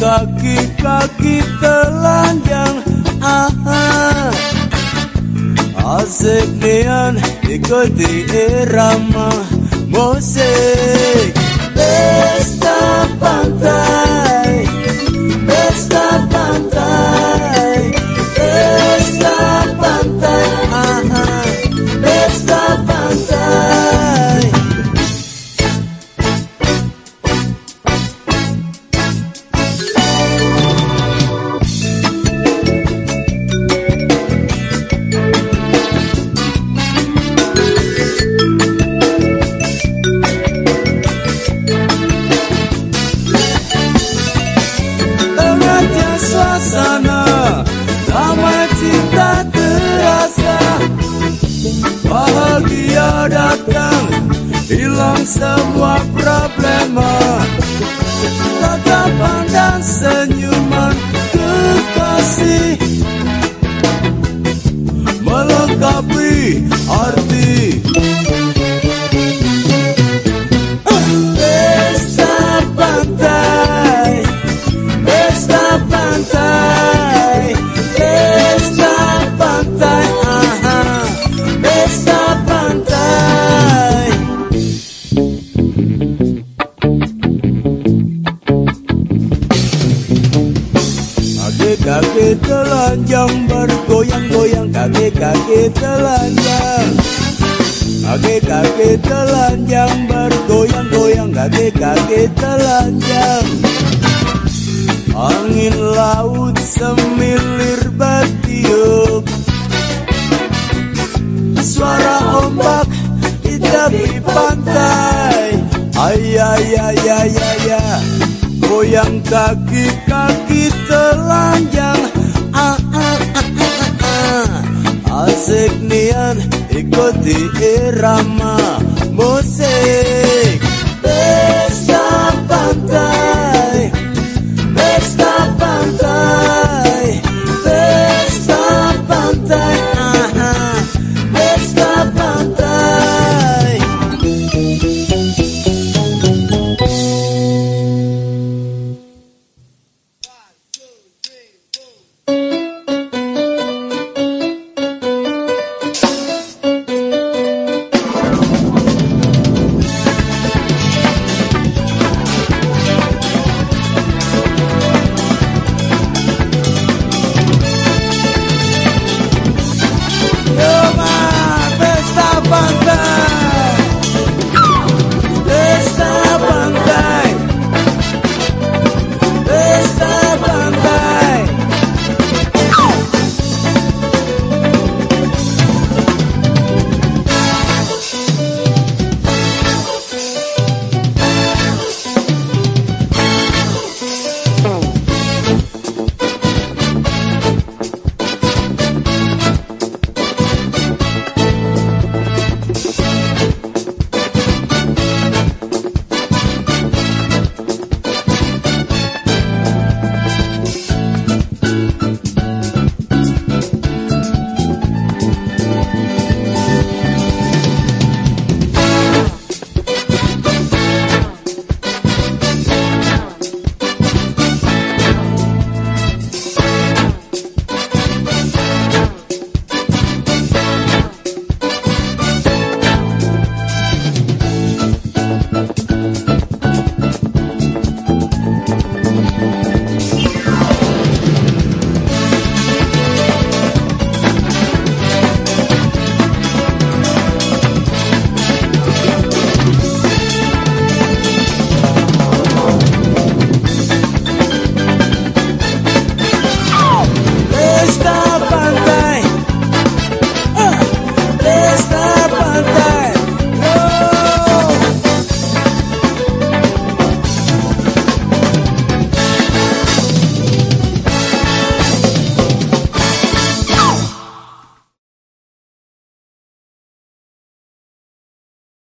kaki-kaki telanjang. Ah, Asik nian ikuti irama musik. Pesta pantai so Telanjang bergoyang-goyang Kaki-kaki telanjang. Kaki-kaki telanjang bergoyang-goyang Kaki-kaki telanjang. Angin laut semilir bertiup Goyang kaki-kaki telanjang ah, ah, ah, ah, ah. Asik nian ikuti irama